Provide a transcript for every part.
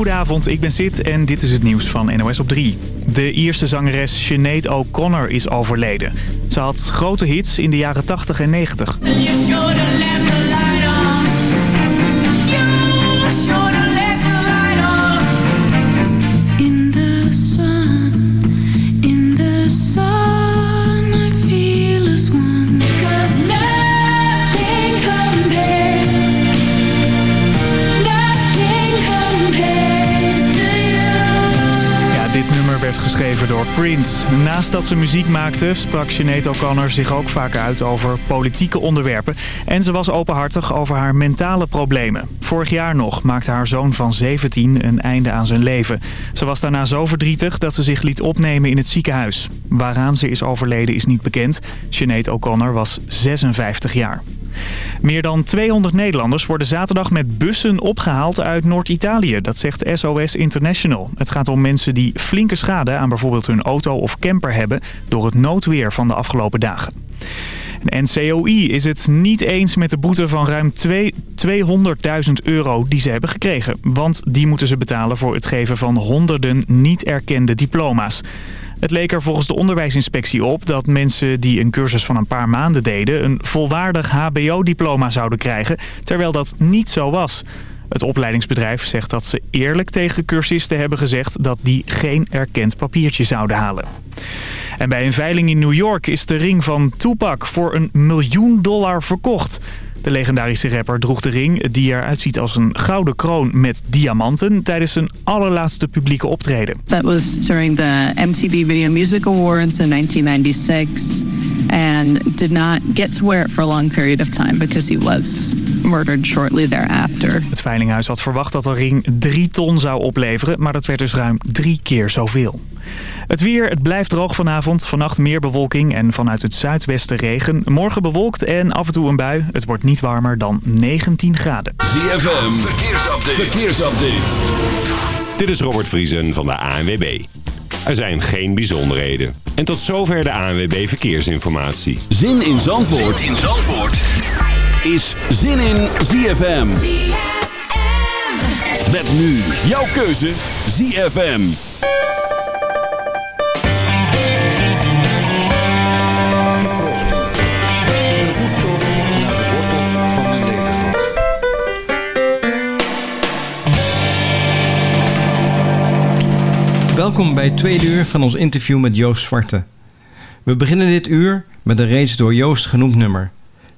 Goedenavond, ik ben Sid en dit is het nieuws van NOS op 3. De Ierse zangeres Sinead O'Connor is overleden. Ze had grote hits in de jaren 80 en 90. Naast dat ze muziek maakte, sprak Sinead O'Connor zich ook vaak uit over politieke onderwerpen. En ze was openhartig over haar mentale problemen. Vorig jaar nog maakte haar zoon van 17 een einde aan zijn leven. Ze was daarna zo verdrietig dat ze zich liet opnemen in het ziekenhuis. Waaraan ze is overleden is niet bekend. Sinead O'Connor was 56 jaar. Meer dan 200 Nederlanders worden zaterdag met bussen opgehaald uit Noord-Italië. Dat zegt SOS International. Het gaat om mensen die flinke schade aan bijvoorbeeld hun auto of camper hebben... door het noodweer van de afgelopen dagen. En COI is het niet eens met de boete van ruim 200.000 euro die ze hebben gekregen. Want die moeten ze betalen voor het geven van honderden niet erkende diploma's. Het leek er volgens de onderwijsinspectie op dat mensen die een cursus van een paar maanden deden... een volwaardig hbo-diploma zouden krijgen, terwijl dat niet zo was. Het opleidingsbedrijf zegt dat ze eerlijk tegen cursisten hebben gezegd... dat die geen erkend papiertje zouden halen. En bij een veiling in New York is de ring van Tupac voor een miljoen dollar verkocht... De legendarische rapper droeg de ring die eruit ziet als een gouden kroon met diamanten tijdens zijn allerlaatste publieke optreden. Dat was during the MTV Video Music Awards in 1996 and did not get to wear it for a long period of time because he was murdered shortly thereafter. Het veilinghuis had verwacht dat de ring drie ton zou opleveren, maar dat werd dus ruim drie keer zoveel. Het weer, het blijft droog vanavond. Vannacht meer bewolking en vanuit het zuidwesten regen. Morgen bewolkt en af en toe een bui. Het wordt niet warmer dan 19 graden. ZFM, verkeersupdate. verkeersupdate. Dit is Robert Vriesen van de ANWB. Er zijn geen bijzonderheden. En tot zover de ANWB Verkeersinformatie. Zin in Zandvoort, zin in Zandvoort. is Zin in ZFM. ZFM. Met nu jouw keuze ZFM. Welkom bij het tweede uur van ons interview met Joost Zwarte. We beginnen dit uur met een reeds door Joost genoemd nummer.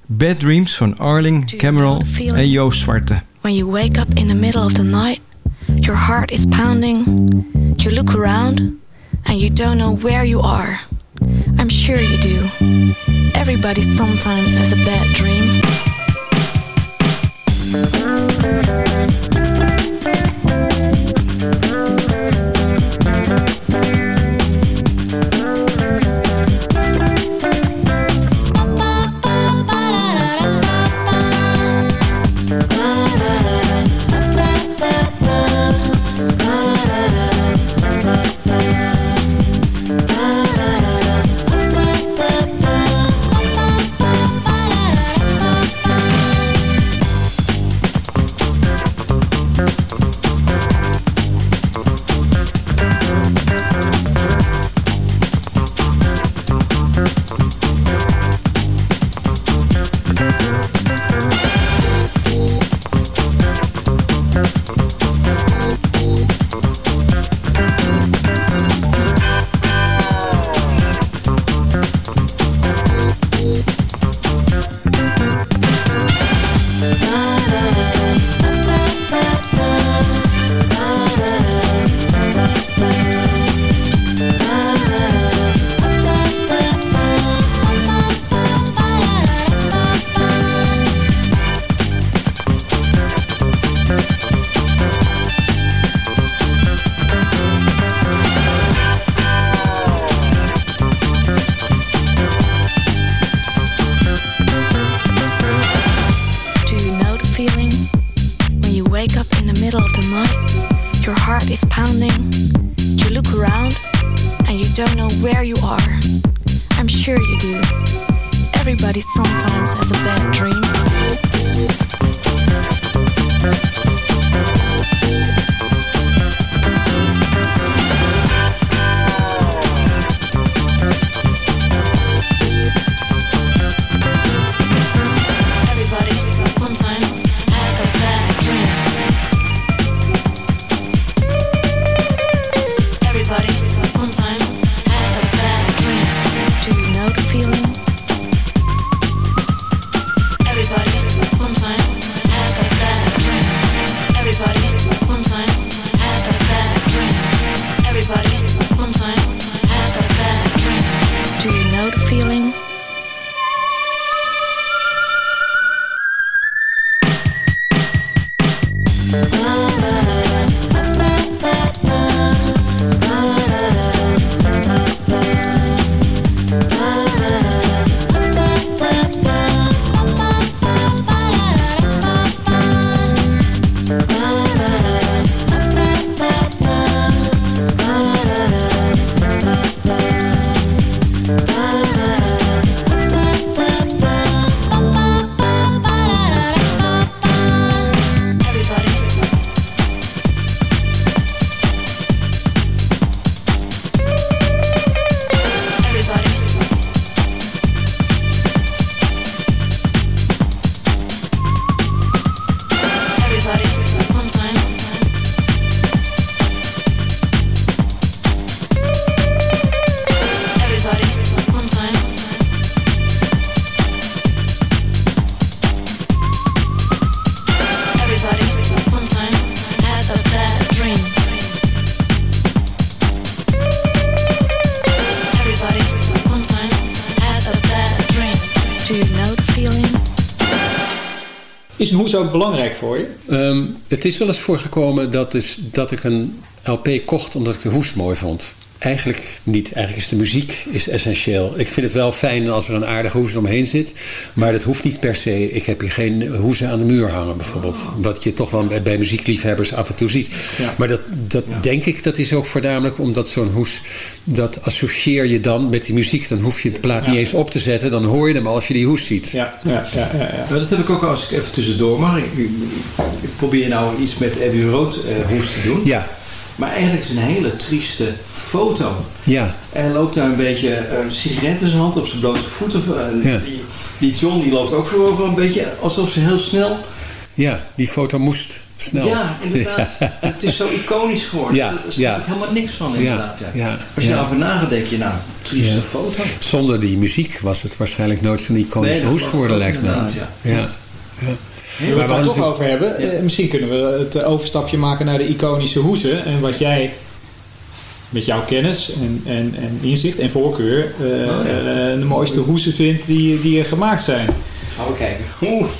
Bad Dreams van Arling, Cameron en Joost Zwarte. When you wake up in the middle of the night, your heart is pounding, you look around and you don't know where you are. I'm sure you do. Everybody sometimes has a bad dream. darling. Belangrijk voor je? Um, het is wel eens voorgekomen dat, is, dat ik een LP kocht omdat ik de hoes mooi vond. Eigenlijk niet. Eigenlijk is de muziek is essentieel. Ik vind het wel fijn als er een aardige hoes omheen zit. Maar dat hoeft niet per se. Ik heb hier geen hoezen aan de muur hangen bijvoorbeeld. Wat je toch wel bij, bij muziekliefhebbers af en toe ziet. Ja. Maar dat, dat ja. denk ik, dat is ook voornamelijk omdat zo'n hoes... dat associeer je dan met die muziek. Dan hoef je de plaat ja. niet eens op te zetten. Dan hoor je hem als je die hoes ziet. Ja, ja, ja, ja, ja. dat heb ik ook als ik even tussendoor mag. Ik, ik, ik probeer nou iets met Abbey Road uh, hoes te doen. Ja. Maar eigenlijk is het een hele trieste foto. Ja. En loopt daar een beetje een sigaret in zijn hand op zijn blote voeten. Ja. Die, die John die loopt ook voorover een beetje alsof ze heel snel... Ja, die foto moest snel. Ja, inderdaad. Ja. Het is zo iconisch geworden. Ja. Daar snap ja. ik helemaal niks van inderdaad. Ja. Ja. Als je ja. erover nadenkt, denk je nou, trieste foto. Zonder die muziek was het waarschijnlijk nooit zo'n iconische Nee, geworden, lijkt me. inderdaad, ja. Ja. We het toch over hebben, eh, misschien kunnen we het eh, overstapje maken naar de iconische hoesen. En wat jij met jouw kennis en, en, en inzicht en voorkeur uh, oh, ja. de mooiste hoesen vindt die, die er gemaakt zijn. Gaan we kijken.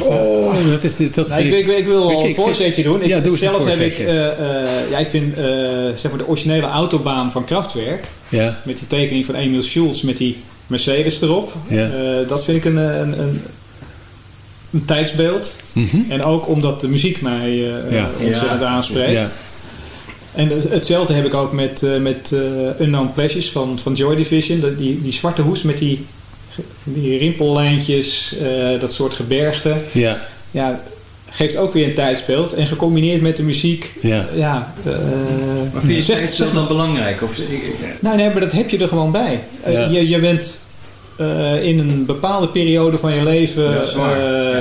Oh, dat is, dat nou, ik, ik, ik, wil al een voorzetje doen. Ik, ja, doe zelf heb ik, uh, uh, ja, ik vind uh, zeg maar de originele autobaan van Kraftwerk, ja. met die tekening van Emil Schulz met die Mercedes erop, ja. dat vind ik een, een, een, een tijdsbeeld. Mm -hmm. En ook omdat de muziek mij ja. ontzettend aanspreekt. En hetzelfde heb ik ook met, uh, met uh, Unknown Pleasures van, van Joy Division. Die, die zwarte hoes met die, die rimpellijntjes, uh, dat soort gebergten. Ja. ja. Geeft ook weer een tijdsbeeld. En gecombineerd met de muziek. Ja. ja maar vind je zegt, dat dan belangrijk? Of, nou nee, maar dat heb je er gewoon bij. Ja. je, je bent uh, in een bepaalde periode van je leven ja,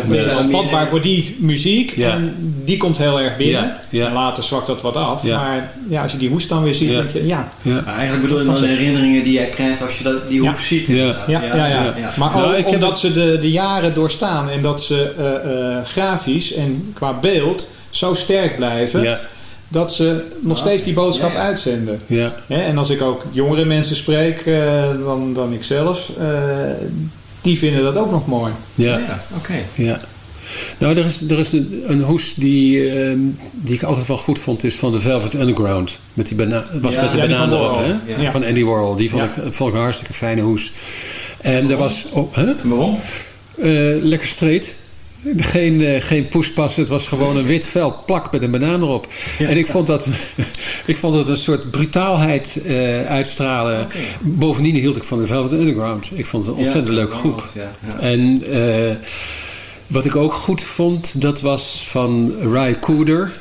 uh, ja, vatbaar voor die muziek. Ja. En die komt heel erg binnen. Ja. Ja. En later zwakt dat wat af. Maar ja, als je die hoes dan weer ziet, ja. denk je, ja. Eigenlijk bedoel je dan de herinneringen die jij krijgt als je dat, die hoes ziet. Ja. Ja, ja, ja. Maar ook nou, omdat ze de, de jaren doorstaan en dat ze uh, grafisch en qua beeld zo sterk blijven dat ze nog steeds die boodschap ja, ja. uitzenden. Ja. en als ik ook jongere mensen spreek uh, dan, dan ik zelf, uh, die vinden dat ook nog mooi. Ja, ja oké. Okay. Ja. Nou, er is, er is een, een hoes die, uh, die ik altijd wel goed vond, is van de Velvet Underground. Met die bana was ja, met de ja, banaan erop, hè? Ja. Van Andy Warhol. Die vond, ik, vond ik een hartstikke fijne hoes. En er was... Oh, huh? Waarom? lekker streed. Geen, uh, geen poespas, het was gewoon een wit vel plak met een banaan erop. Ja. En ik vond dat, ik vond dat een soort brutaalheid uh, uitstralen. Okay. Bovendien hield ik van de Velvet Underground. Ik vond het een ontzettend ja, leuke groep. Ja, ja. En uh, wat ik ook goed vond, dat was van Ry Cooder.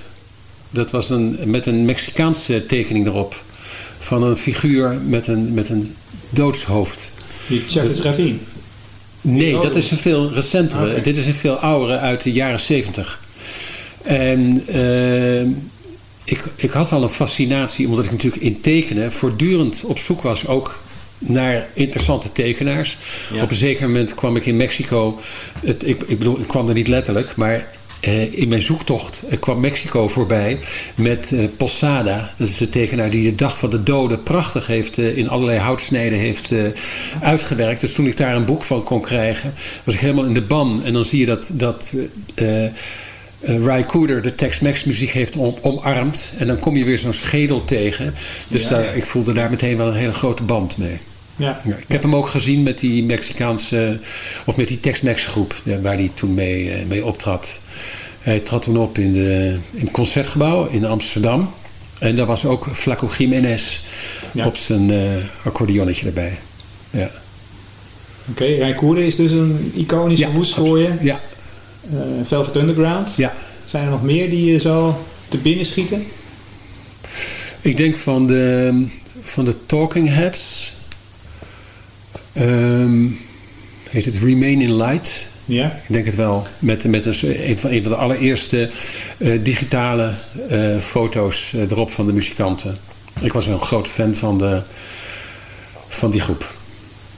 Dat was een, met een Mexicaanse tekening erop. Van een figuur met een, met een doodshoofd. Die Chef Ravine. Nee, dat is een veel recentere. Okay. Dit is een veel oudere uit de jaren zeventig. En uh, ik, ik had al een fascinatie, omdat ik natuurlijk in tekenen voortdurend op zoek was ook naar interessante tekenaars. Ja. Op een zeker moment kwam ik in Mexico. Het, ik, ik bedoel, ik kwam er niet letterlijk, maar uh, in mijn zoektocht uh, kwam Mexico voorbij met uh, Posada. Dat is de tekenaar die de dag van de doden prachtig heeft in allerlei houtsnijden heeft uitgewerkt. Dus toen ik daar een boek van kon krijgen, was ik helemaal in de ban. En dan zie je dat, dat uh, Ry Cooder de Tex-Mex muziek heeft omarmd. En dan kom je weer zo'n schedel tegen. Dus daar, ik voelde daar meteen wel een hele grote band mee. Ja. ja ik heb hem ook gezien met die Mexicaanse, of met die Tex-Mex groep, waar hij toen mee, mee optrad. Hij trad toen op in, de, in het concertgebouw in Amsterdam. En daar was ook Flaco Jiménez op zijn uh, accordeonnetje erbij. Ja. Oké, okay, Rijkoerde is dus een iconische ja, hoes voor je. Ja. Uh, Velvet Underground. Ja. Zijn er nog meer die je zo te binnen schieten? Ik denk van de, van de Talking Heads. Um, heet het Remain in Light. Ja? Ik denk het wel. Met, met een, een, van, een van de allereerste uh, digitale uh, foto's uh, erop van de muzikanten. Ik was een groot fan van, de, van die groep.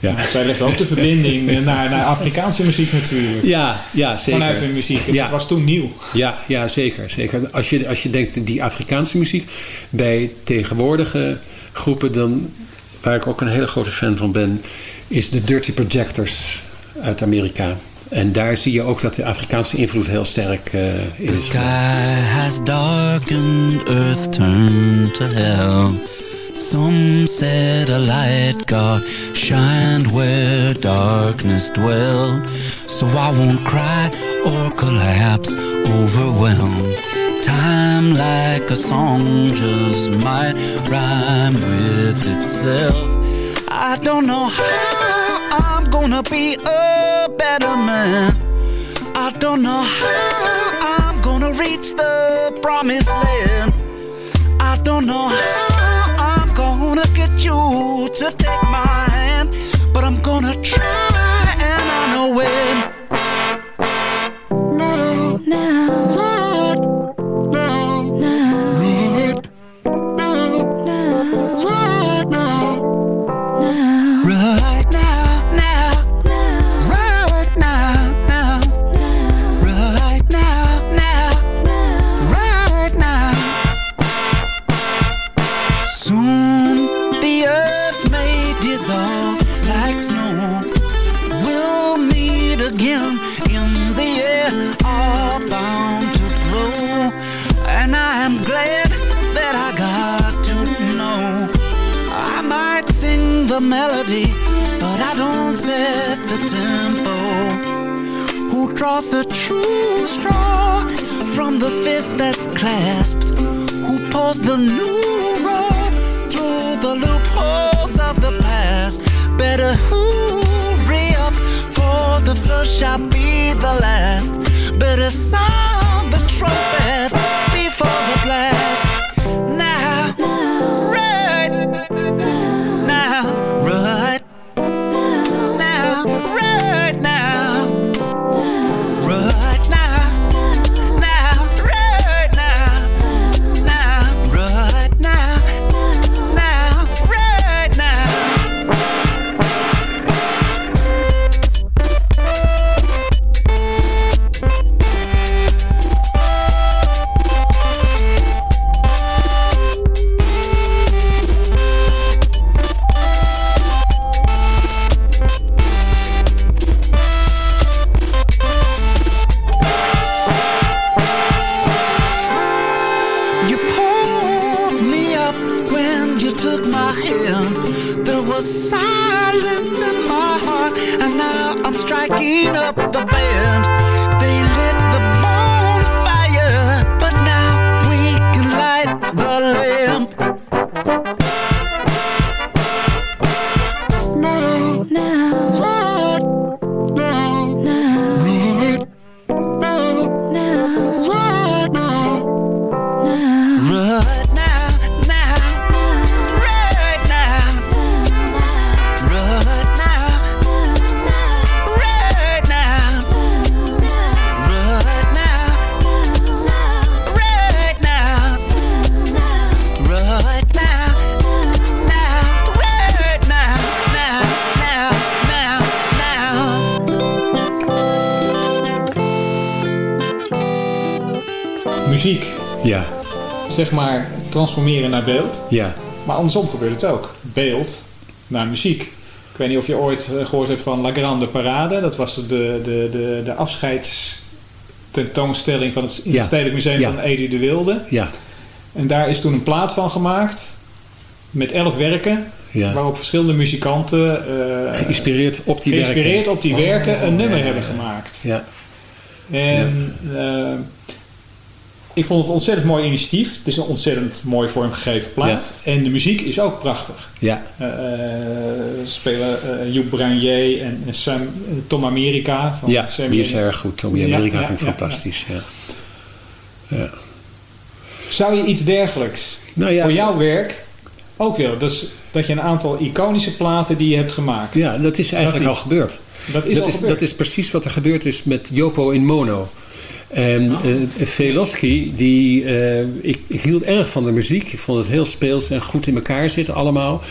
Ja. Zij legt ook de verbinding naar, naar Afrikaanse muziek natuurlijk. Ja, ja zeker. Vanuit hun muziek. En ja. Dat was toen nieuw. Ja, ja zeker. zeker. Als, je, als je denkt die Afrikaanse muziek bij tegenwoordige groepen, dan, waar ik ook een hele grote fan van ben, is de Dirty Projectors uit Amerika. En daar zie je ook dat de Afrikaanse invloed heel sterk uh, is. The sky has darkened, earth turned to hell. Some said a light God shined where darkness dwelled. So I won't cry or collapse, overwhelmed. Time like a song just might rhyme with itself. I don't know how I'm gonna be a better man. I don't know how I'm gonna reach the promised land. I don't know how I'm gonna get you to take my hand, but I'm gonna try the melody, but I don't set the tempo. Who draws the true straw from the fist that's clasped? Who pulls the new rope through the loopholes of the past? Better hurry up, for the first shall be the last. Better sound the trumpet before the blast. Zeg maar transformeren naar beeld. Ja. Maar andersom gebeurt het ook. Beeld naar muziek. Ik weet niet of je ooit eh, gehoord hebt van La Grande Parade. Dat was de, de, de, de afscheids tentoonstelling van het, in het Stedelijk Museum van Edi de Wilde. Ja. En daar is toen een plaat van gemaakt met elf werken. Waarop verschillende muzikanten uh, geïnspireerd op die geïnspireerd werken, op die werken een nummer hebben gemaakt. Ja. En uh, ik vond het een ontzettend mooi initiatief. Het is een ontzettend mooi vormgegeven plaat. En de muziek is ook prachtig. Ja. Uh, spelen uh, Joep Branier en, en Sam, Tom America. Van ja, Sam die is erg goed. Tom America ja, vind ik fantastisch. Ja. Ja. Zou je iets dergelijks nou voor jouw werk ook willen? Dus dat je een aantal iconische platen die je hebt gemaakt. Ja, dat is eigenlijk al gebeurd. Dat is, dat, al is, gebeurd. dat is precies wat er gebeurd is met Jopo in Mono. En uh, Velosky, die, uh, ik, ik, hield erg van de muziek. Ik vond het heel speels en goed in elkaar zitten allemaal.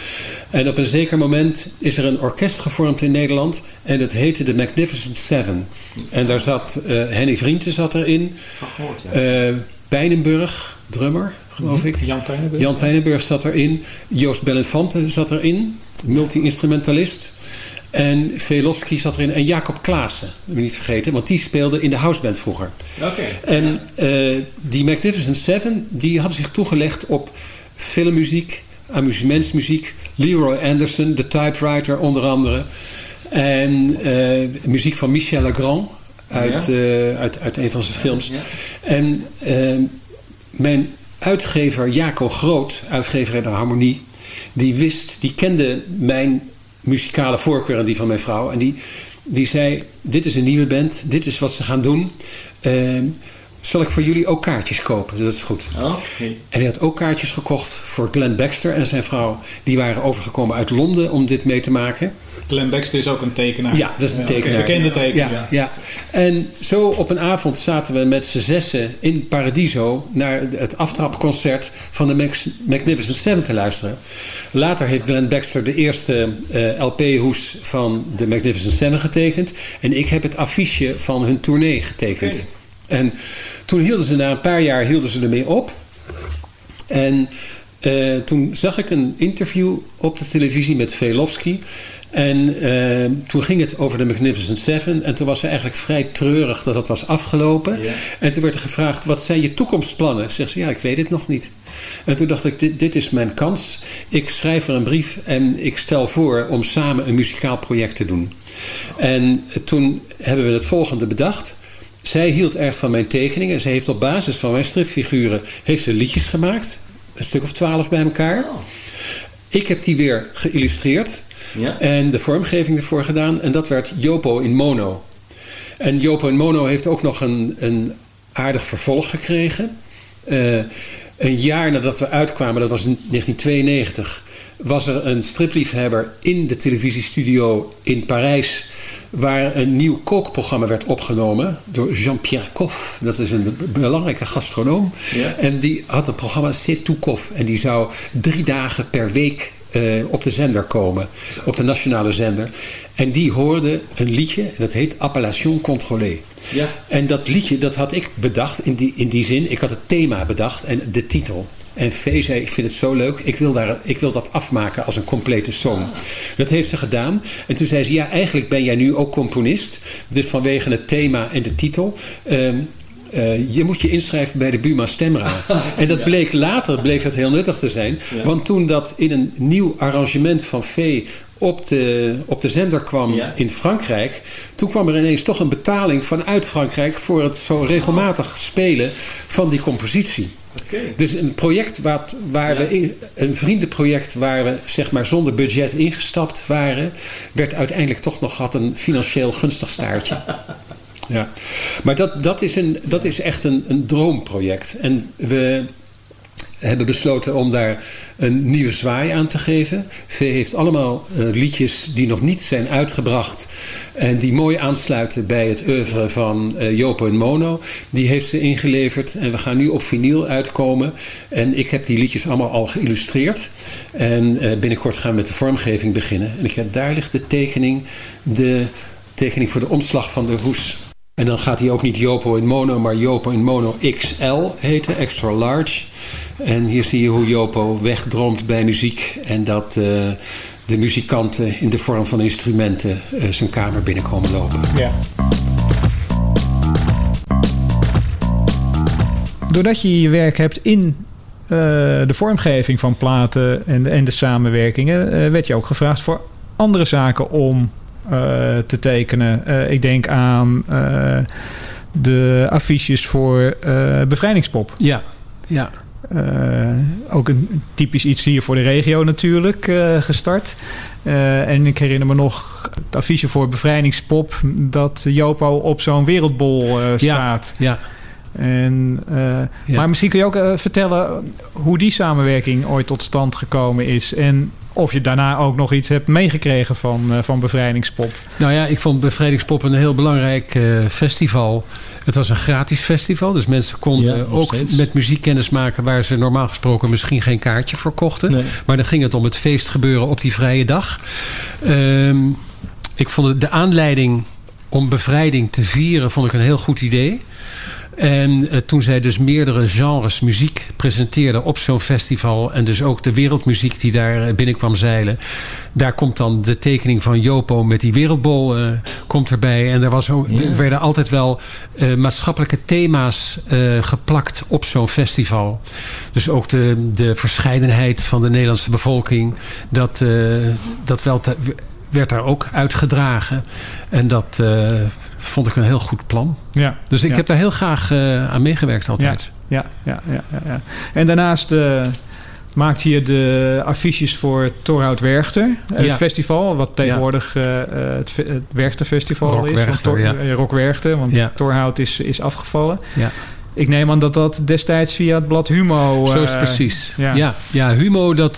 En op een zeker moment is er een orkest gevormd in Nederland. En dat heette de Magnificent Seven. En daar zat uh, Henny Vrienden zat erin. Uh, Pijnenburg, drummer, geloof ik. Jan Pijnenburg. Jan Pijnenburg zat erin. Joost Bellenfante zat erin. Multi-instrumentalist. En Velofsky zat erin. En Jacob Klaassen, je niet vergeten. Want die speelde in de houseband vroeger. Oké. En uh, die Magnificent Seven, die hadden zich toegelegd op filmmuziek, amusementsmuziek. Leroy Anderson, de typewriter onder andere. En uh, muziek van Michel Legrand. Uit, ja. uh, uit, uit een van zijn films. Ja. En mijn uitgever Jaco Groot, uitgever de Harmonie... die wist, die kende mijn muzikale voorkeur en die van mijn vrouw. En die, die zei, dit is een nieuwe band, dit is wat ze gaan doen. Uh, zal ik voor jullie ook kaartjes kopen? Dat is goed. Okay. En hij had ook kaartjes gekocht voor Glenn Baxter en zijn vrouw. Die waren overgekomen uit Londen om dit mee te maken. Glenn Baxter is ook een tekenaar. Ja, dat is een tekenaar. Een bekende tekenaar. Ja, ja. En zo op een avond zaten we met z'n zessen in Paradiso... naar het aftrapconcert van de Magnificent Seven te luisteren. Later heeft Glenn Baxter de eerste uh, LP-hoes van de Magnificent Seven getekend. En ik heb het affiche van hun tournee getekend. Okay. En toen hielden ze na een paar jaar hielden ze ermee op. En uh, toen zag ik een interview op de televisie met Velofsky. En uh, toen ging het over de Magnificent Seven. En toen was ze eigenlijk vrij treurig dat dat was afgelopen. Ja. En toen werd er gevraagd, wat zijn je toekomstplannen? Zegt ze, ja, ik weet het nog niet. En toen dacht ik, dit, dit is mijn kans. Ik schrijf er een brief en ik stel voor om samen een muzikaal project te doen. En toen hebben we het volgende bedacht. Zij hield erg van mijn tekeningen. Ze heeft op basis van mijn stripfiguren heeft ze liedjes gemaakt. Een stuk of twaalf bij elkaar. Oh. Ik heb die weer geïllustreerd. Ja. En de vormgeving ervoor gedaan. En dat werd Jopo in Mono. En Jopo in Mono heeft ook nog een, een aardig vervolg gekregen. Uh, een jaar nadat we uitkwamen, dat was in 1992... was er een stripliefhebber in de televisiestudio in Parijs... waar een nieuw kookprogramma werd opgenomen door Jean-Pierre Coff. Dat is een belangrijke gastronoom. Ja. En die had een programma C'est tout Coff. En die zou drie dagen per week uh, op de zender komen. Op de nationale zender. En die hoorde een liedje, dat heet Appellation Contrôlée. Ja. En dat liedje, dat had ik bedacht in die, in die zin. Ik had het thema bedacht en de titel. En Vee zei, ik vind het zo leuk, ik wil, daar, ik wil dat afmaken als een complete song. Dat heeft ze gedaan. En toen zei ze, ja, eigenlijk ben jij nu ook componist. Dus vanwege het thema en de titel... Um, uh, je moet je inschrijven bij de Buma Stemra. En dat bleek later bleek dat heel nuttig te zijn. Ja. Want toen dat in een nieuw arrangement van Vee op de, op de zender kwam Ja. in Frankrijk... toen kwam er ineens toch een betaling vanuit Frankrijk... voor het zo regelmatig spelen van die compositie. Dus een project wat, waar Ja. we in, een vriendenproject waar we zeg maar zonder budget ingestapt waren, werd uiteindelijk toch nog had een financieel gunstig staartje. Ja. Maar dat, dat, is een, dat is echt een, een droomproject. En we hebben besloten om daar een nieuwe zwaai aan te geven. V heeft allemaal uh, liedjes die nog niet zijn uitgebracht... en die mooi aansluiten bij het oeuvre van uh, Jopo en Mono. Die heeft ze ingeleverd en we gaan nu op vinyl uitkomen. En ik heb die liedjes allemaal al geïllustreerd. En uh, binnenkort gaan we met de vormgeving beginnen. En ik heb, daar ligt de tekening, de tekening voor de omslag van de hoes... En dan gaat hij ook niet Jopo in Mono, maar Jopo in Mono XL heten, extra large. En hier zie je hoe Jopo wegdroomt bij muziek. En dat uh, de muzikanten in de vorm van instrumenten uh, zijn kamer binnenkomen lopen. Ja. doordat je je werk hebt in de vormgeving van platen en, en de samenwerkingen, werd je ook gevraagd voor andere zaken om te tekenen. ik denk aan de affiches voor bevrijdingspop. Ja, ja. Uh, ook een typisch iets hier voor de regio natuurlijk uh, gestart. Uh, en ik herinner me nog het affiche voor Bevrijdingspop... dat Jopo op zo'n wereldbol staat. Ja, ja. En, ja. Maar misschien kun je ook vertellen hoe die samenwerking ooit tot stand gekomen is... en of je daarna ook nog iets hebt meegekregen van, van Bevrijdingspop. Nou ja, ik vond Bevrijdingspop een heel belangrijk festival... Het was een gratis festival, dus mensen konden ook met muziek kennis maken... waar ze normaal gesproken misschien geen kaartje voor kochten. Maar dan ging het om het feest gebeuren op die vrije dag. Ehm, ik vond de aanleiding om bevrijding te vieren vond ik een heel goed idee. En uh, toen zij dus meerdere genres muziek presenteerde op zo'n festival... en dus ook de wereldmuziek die daar eh, binnenkwam zeilen... daar komt dan de tekening van Jopo met die wereldbol uh, komt erbij. En er, was ook, er werden altijd wel uh, maatschappelijke thema's geplakt op zo'n festival. Dus ook de, de verscheidenheid van de Nederlandse bevolking... dat, dat wel te, werd daar ook uitgedragen. En dat vond ik een heel goed plan. Ja, dus ik ja. heb daar heel graag uh, aan meegewerkt altijd. Ja, ja, ja. ja, ja. En daarnaast uh, maakt je de affiches voor Torhout Werchter. Het ja. festival, wat tegenwoordig uh, het, het Werchter Festival Rock is. Werchter, Tor. Rock Werchter, want Torhout is, is afgevallen. Ja. Ik neem aan dat dat destijds via het blad Humo... Zo is precies. Ja, ja, ja Humo, dat...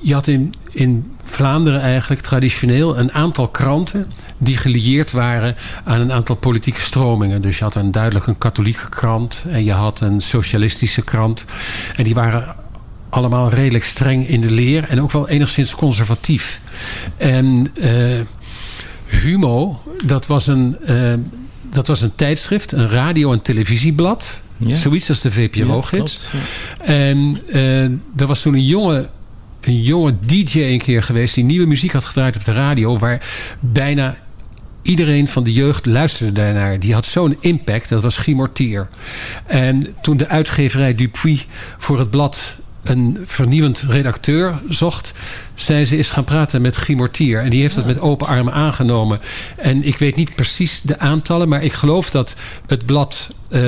je had in, in Vlaanderen eigenlijk traditioneel een aantal kranten die gelieerd waren aan een aantal politieke stromingen. Dus je had een duidelijk een katholieke krant en je had een socialistische krant. En die waren allemaal redelijk streng in de leer en ook wel enigszins conservatief. En uh, Humo, dat was een, uh, dat was een tijdschrift, een radio- en televisieblad. Ja. Zoiets als de VPRO-gids. Ja, en uh, er was toen een jonge een jonge DJ een keer geweest... die nieuwe muziek had gedraaid op de radio... waar bijna iedereen van de jeugd luisterde daarnaar. Die had zo'n impact. Dat was Guy. En toen de uitgeverij Dupuis voor het blad een vernieuwend redacteur zocht... zei ze is gaan praten met Guy Mortier. En die heeft het met open armen aangenomen. En ik weet niet precies de aantallen... maar ik geloof dat het blad... Uh,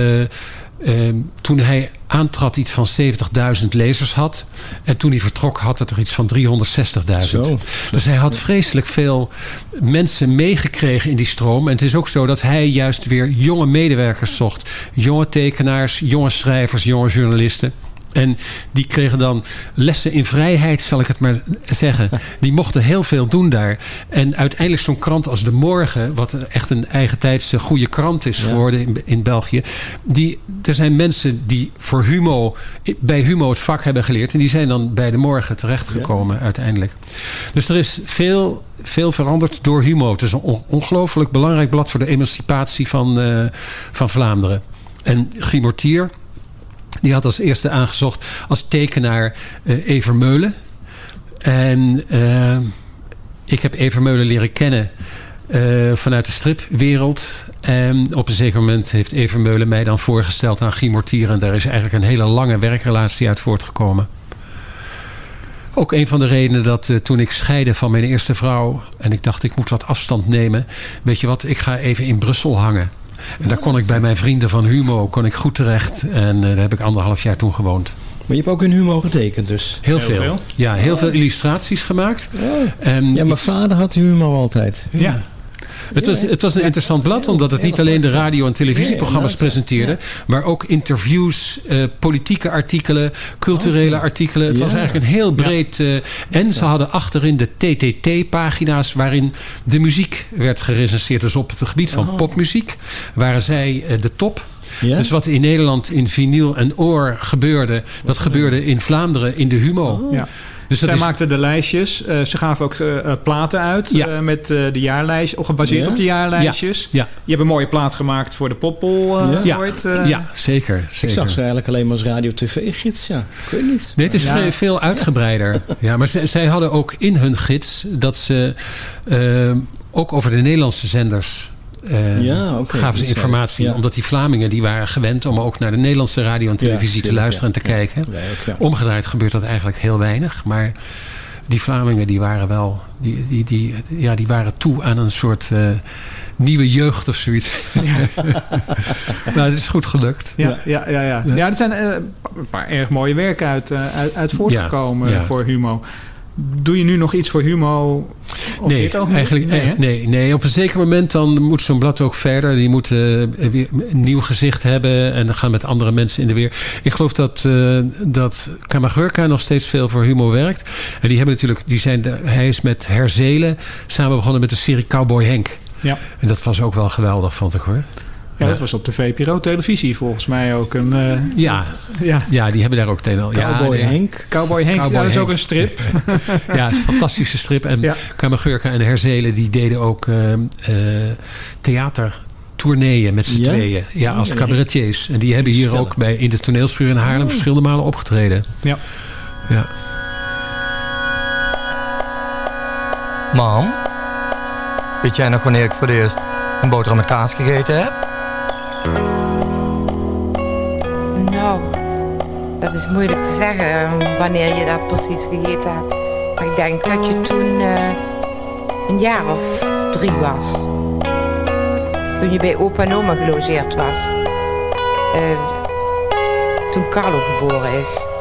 uh, toen hij aantrad iets van 70.000 lezers had. En toen hij vertrok had het er iets van 360.000. Dus hij had vreselijk veel mensen meegekregen in die stroom. En het is ook zo dat hij juist weer jonge medewerkers zocht. Jonge tekenaars, jonge schrijvers, jonge journalisten. En die kregen dan lessen in vrijheid, zal ik het maar zeggen. Die mochten heel veel doen daar. En uiteindelijk zo'n krant als De Morgen... wat echt een eigen tijdse goede krant is geworden in, in België. Die, er zijn mensen die voor Humo, bij Humo het vak hebben geleerd. En die zijn dan bij De Morgen terechtgekomen ja. uiteindelijk. Dus er is veel, veel veranderd door Humo. Het is een ongelooflijk belangrijk blad voor de emancipatie van, uh, van Vlaanderen. En Guy Mortier... Die had als eerste aangezocht als tekenaar uh, Evermeulen. En uh, ik heb Evermeulen leren kennen uh, vanuit de stripwereld. En op een zeker moment heeft Evermeulen mij dan voorgesteld aan Guy. En daar is eigenlijk een hele lange werkrelatie uit voortgekomen. Ook een van de redenen dat toen ik scheidde van mijn eerste vrouw... en ik dacht ik moet wat afstand nemen. Weet je wat, ik ga even in Brussel hangen. En daar kon ik bij mijn vrienden van Humo kon ik goed terecht. En uh, daar heb ik anderhalf jaar toen gewoond. Maar je hebt ook in Humo getekend dus? Heel, heel veel. veel. Ja, heel oh. veel illustraties gemaakt. Oh. En ja, mijn ik... vader had Humo altijd. Ja. ja. Het was, het was een interessant blad, omdat het niet alleen de radio- en televisieprogramma's presenteerde, maar ook interviews, uh, politieke artikelen, culturele artikelen. Het was eigenlijk een heel breed... Uh, en ze hadden achterin de TTT-pagina's waarin de muziek werd gerecenseerd. Dus op het gebied van popmuziek waren zij uh, de top. Ja? Dus wat in Nederland in vinyl en oor gebeurde, dat gebeurde in Vlaanderen in de Humo. Oh. Ja. Dus Zij is... maakten de lijstjes. Uh, ze gaven ook uh, platen uit ja. uh, met de jaarlijstjes. Of gebaseerd ja. op de jaarlijstjes. Ja. ja. Je hebt een mooie plaat gemaakt voor de Potpol ja. ooit. Ja, zeker, zeker. Ik zag ze eigenlijk alleen maar als radio-tv-gids. Ja, ik weet niet. Nee, het is veel, veel uitgebreider. Ja. maar zij, zij, hadden ook in hun gids dat ze ook over de Nederlandse zenders ja, gaven ze informatie. Omdat die Vlamingen die waren gewend om ook naar de Nederlandse radio en televisie te luisteren en te kijken. Omgedraaid gebeurt dat eigenlijk heel weinig. Maar die Vlamingen die waren wel die, die, die, ja, die waren toe aan een soort uh, nieuwe jeugd of zoiets. nou, het is goed gelukt. Ja, ja, ja, ja. ja. er zijn uh, een paar erg mooie werken uit, uit, uit voortgekomen voor Humo. Doe je nu nog iets voor Humo? Nee, eigenlijk nee, nee, nee, Op een zeker moment dan moet zo'n blad ook verder. Die moet uh, weer een nieuw gezicht hebben en dan gaan met andere mensen in de weer. Ik geloof dat, uh, dat Kamagurka nog steeds veel voor Humo werkt. En die hebben natuurlijk, die zijn de, hij is met Herzelen samen begonnen met de serie Cowboy Henk. Ja. En dat was ook wel geweldig, vond ik hoor. Ja, dat was op de VPRO-televisie volgens mij ook een... Uh, ja, ja. ja, die hebben daar ook tegen. Cowboy ja, Henk. Cowboy Henk, Cowboy dat is ook een strip. ja, het is een fantastische strip. En ja. Kamagurka en Herzelen die deden ook uh, uh, theater tourneeën met z'n ja? tweeën. Ja, als cabaretiers. En die hebben hier ook bij in de toneelschuur in Haarlem oh. verschillende malen opgetreden. Ja. ja. Mam, weet jij nog wanneer ik voor het eerst een boterham met kaas gegeten heb? Nou, dat is moeilijk te zeggen eh, wanneer je dat precies gegeten hebt. Maar ik denk dat je toen uh, een jaar of drie was. Toen je bij opa en oma gelogeerd was. Uh, toen Carlo geboren is.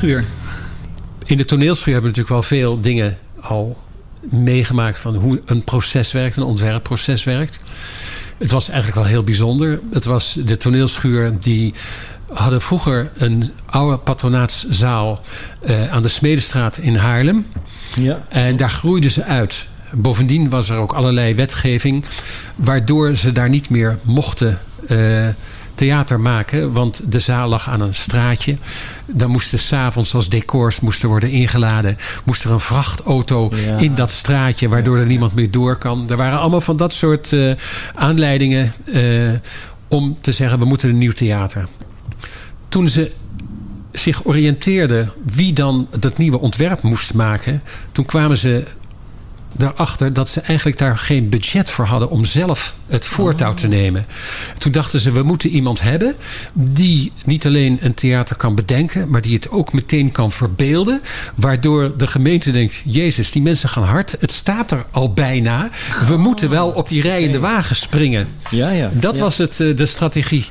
Toneelschuur? In de toneelschuur hebben we natuurlijk wel veel dingen al meegemaakt... van hoe een proces werkt, een ontwerpproces werkt. Het was eigenlijk wel heel bijzonder. Het was de toneelschuur die hadden vroeger een oude patronaatszaal uh, aan de Smedestraat in Haarlem. Ja. En daar groeiden ze uit. Bovendien was er ook allerlei wetgeving... waardoor ze daar niet meer mochten uh, theater maken. Want de zaal lag aan een straatje. Dan moesten s'avonds als decors moesten worden ingeladen. Moest er een vrachtauto in dat straatje... waardoor er niemand meer door kan. Er waren allemaal van dat soort uh, aanleidingen... om te zeggen, we moeten een nieuw theater toen ze zich oriënteerden wie dan dat nieuwe ontwerp moest maken... toen kwamen ze daarachter dat ze eigenlijk daar geen budget voor hadden... om zelf het voortouw te nemen. Toen dachten ze, we moeten iemand hebben... die niet alleen een theater kan bedenken... maar die het ook meteen kan verbeelden. Waardoor de gemeente denkt... Jezus, die mensen gaan hard. Het staat er al bijna. We moeten wel op die rijende wagen springen. Ja, ja, dat was het, eh, de strategie.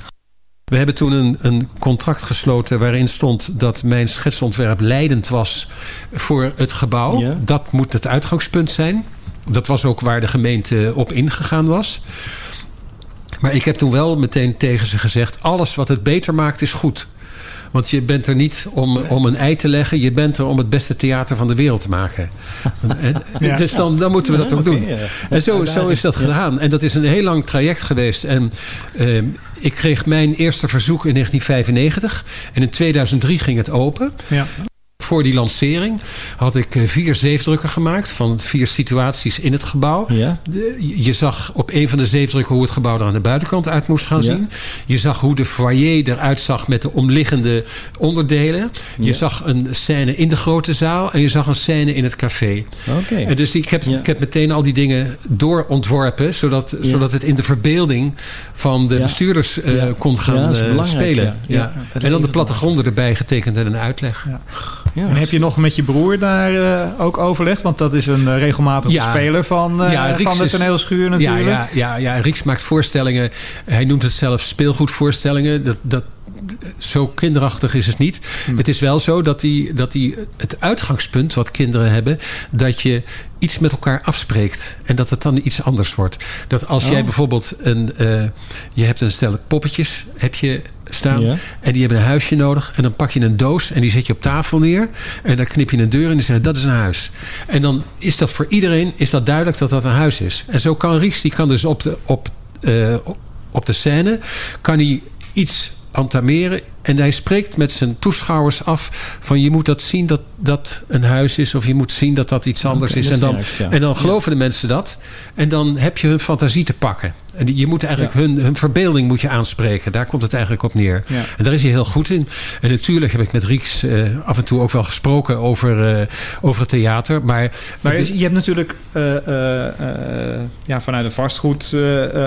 We hebben toen een, een, contract gesloten waarin stond dat mijn schetsontwerp leidend was voor het gebouw. Dat moet het uitgangspunt zijn. Dat was ook waar de gemeente op ingegaan was. Maar ik heb toen wel meteen tegen ze gezegd... alles wat het beter maakt is goed. Want je bent er niet om, om een ei te leggen. Je bent er om het beste theater van de wereld te maken. Dus dan, dan moeten we dat ook doen. En zo, zo is dat gedaan. En dat is een heel lang traject geweest. En uh, ik kreeg mijn eerste verzoek in 1995. En in 2003 ging het open. Ja voor die lancering had ik eh, vier zeefdrukken gemaakt van vier situaties in het gebouw. Ja. je zag op een van de zeefdrukken hoe het gebouw er aan de buitenkant uit moest gaan zien. Je zag hoe de foyer eruit zag met de omliggende onderdelen. Je zag een scène in de grote zaal en je zag een scène in het café. Okay. En dus ik heb, ik heb meteen al die dingen doorontworpen zodat, zodat het in de verbeelding van de bestuurders uh, kon gaan uh, spelen. Ja. En dan de plattegronden erbij getekend en een uitleg. En heb je nog met je broer daar uh, ook overlegd? Want dat is een uh, regelmatige ja, speler van, uh, ja, van de toneelschuur natuurlijk. Ja, ja, ja, ja, Rieks maakt voorstellingen. Hij noemt het zelf speelgoedvoorstellingen. Dat, dat, zo kinderachtig is het niet. Hm. Het is wel zo dat, die, dat die, het uitgangspunt wat kinderen hebben... dat je iets met elkaar afspreekt. En dat het dan iets anders wordt. Dat als jij oh. bijvoorbeeld een... Uh, je hebt een stel poppetjes heb je staan. En die hebben een huisje nodig. En dan pak je een doos en die zet je op tafel neer. En dan knip je een deur en die zegt dat is een huis. En dan is dat voor iedereen is dat duidelijk dat dat een huis is. En zo kan Ries, die kan dus op de, op, uh, op de scène... kan hij iets entameren. En hij spreekt met zijn toeschouwers af van je moet dat zien dat dat een huis is. Of je moet zien dat dat iets anders is. En dan, en dan geloven de mensen dat. En dan heb je hun fantasie te pakken. En je moet eigenlijk hun, hun verbeelding moet je aanspreken. Daar komt het eigenlijk op neer. En daar is hij heel goed in. En natuurlijk heb ik met Rieks uh, af en toe ook wel gesproken over, uh, over het theater. Maar, maar je hebt natuurlijk uh, ja, vanuit een vastgoed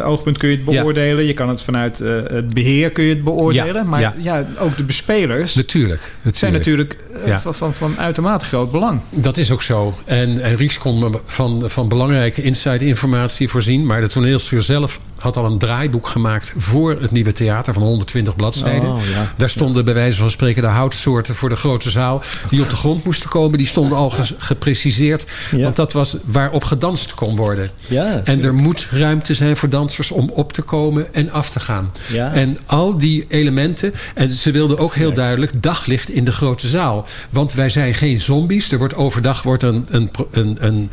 oogpunt kun je het beoordelen. Je kan het vanuit het beheer kun je het beoordelen. maar ja. Ook de bespelers natuurlijk, natuurlijk. zijn natuurlijk van, van, van uitermate groot belang. Dat is ook zo. En, en Rieks kon me van, van belangrijke inside informatie voorzien. Maar de toneelstuur zelf had al een draaiboek gemaakt voor het nieuwe theater van 120 bladzijden. Oh, ja. Daar stonden bij wijze van spreken de houtsoorten voor de grote zaal die op de grond moesten komen. Die stonden al gepreciseerd. Want dat was waarop gedanst kon worden. Ja, en er moet ruimte zijn voor dansers om op te komen en af te gaan. En al die elementen. En ze wilden ook heel duidelijk daglicht in de grote zaal. Want wij zijn geen zombies. Er wordt overdag wordt een, een, een, een,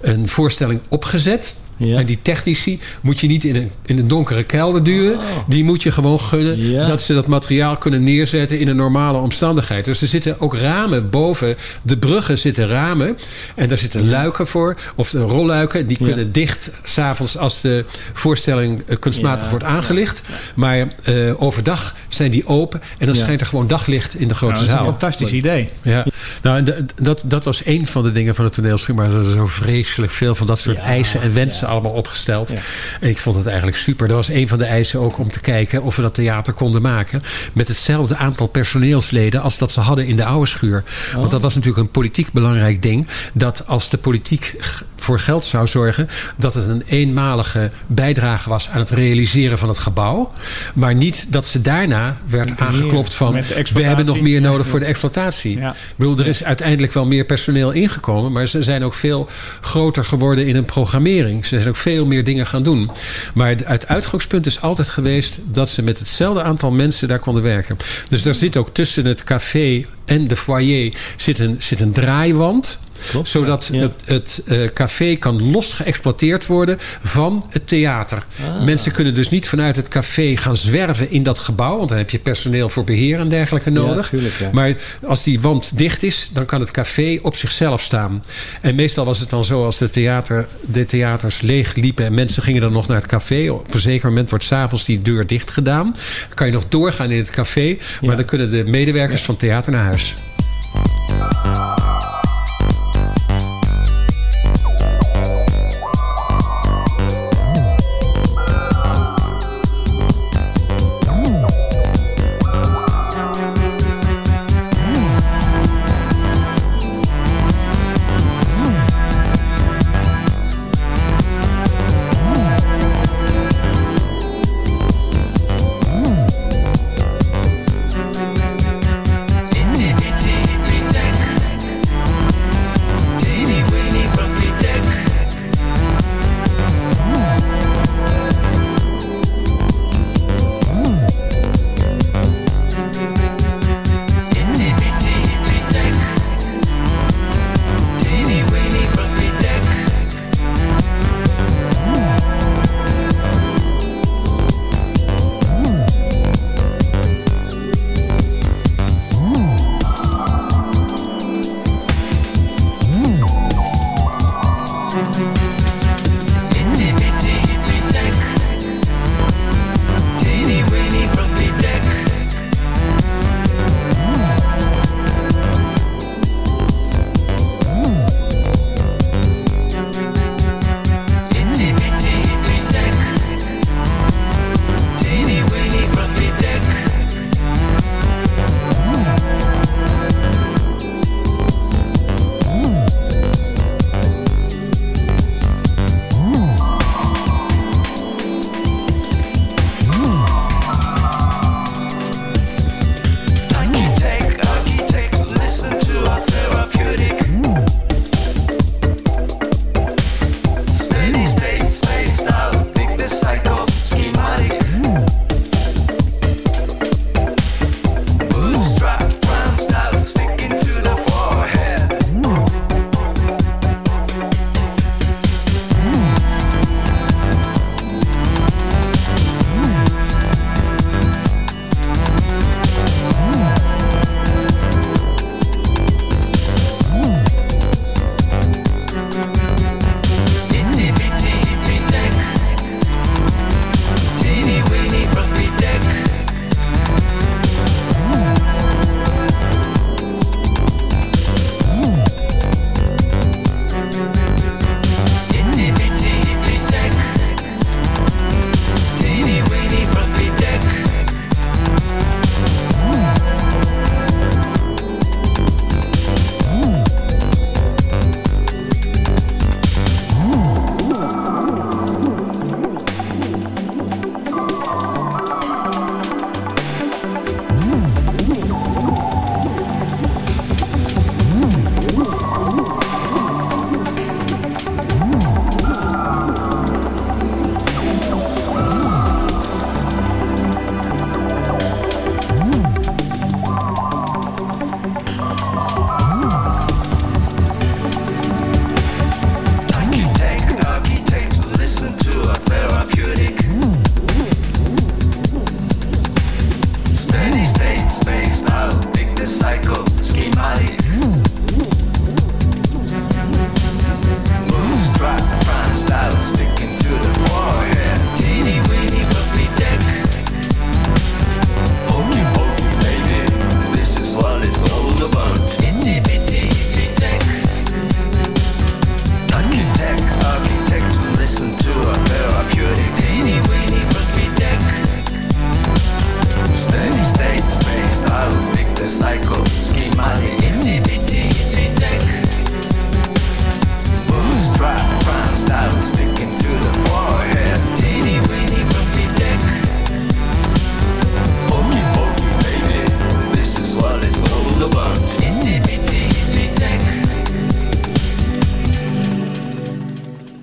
een voorstelling opgezet. Ja. En die technici moet je niet in een, in een donkere kelder duwen. Oh. Die moet je gewoon gunnen dat ze dat materiaal kunnen neerzetten in een normale omstandigheid. Dus er zitten ook ramen boven. De bruggen zitten ramen. En daar zitten luiken voor. Of rolluiken. Die kunnen dicht s'avonds als de voorstelling eh, kunstmatig wordt aangelicht. Maar uh, overdag zijn die open. En dan schijnt er gewoon daglicht in de grote nou, zaal. Dat is een fantastisch idee. Ja. Nou, en dat, dat was een van de dingen van het toneelstuk. Maar er is zo vreselijk veel van dat soort eisen en wensen allemaal opgesteld. En ik vond het eigenlijk super. Dat was een van de eisen ook om te kijken of we dat theater konden maken. Met hetzelfde aantal personeelsleden als dat ze hadden in de oude schuur. Want dat was natuurlijk een politiek belangrijk ding. Dat als de politiek voor geld zou zorgen... dat het een eenmalige bijdrage was aan het realiseren van het gebouw. Maar niet dat ze daarna werd aangeklopt van... we hebben nog meer nodig voor de exploitatie. Ik bedoel, er is uiteindelijk wel meer personeel ingekomen... maar ze zijn ook veel groter geworden in hun programmering. Ze zijn ook veel meer dingen gaan doen. Maar het uitgangspunt is altijd geweest... dat ze met hetzelfde aantal mensen daar konden werken. Dus daar zit ook tussen het café en de foyer zit een, zit een draaiwand zodat het, het uh, café kan los geëxploiteerd worden van het theater. Ah. Mensen kunnen dus niet vanuit het café gaan zwerven in dat gebouw. Want dan heb je personeel voor beheer en dergelijke nodig. Ja, maar als die wand dicht is, dan kan het café op zichzelf staan. En meestal was het dan zo als de, theater, de theaters leeg liepen... en mensen gingen dan nog naar het café. Op een zeker moment wordt s'avonds die deur dicht gedaan. Dan kan je nog doorgaan in het café. Maar dan kunnen de medewerkers van het theater naar huis.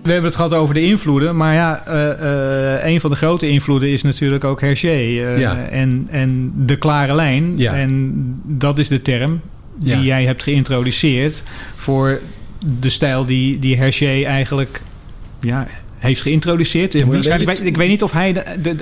We hebben het gehad over de invloeden. Maar ja, uh, een van de grote invloeden is natuurlijk ook Hergé. Uh, en, en de klare lijn. Ja. En dat is de term die jij hebt geïntroduceerd... voor de stijl die, die Hergé eigenlijk ja, heeft geïntroduceerd. ik, weet, ik, weet niet of hij de, de,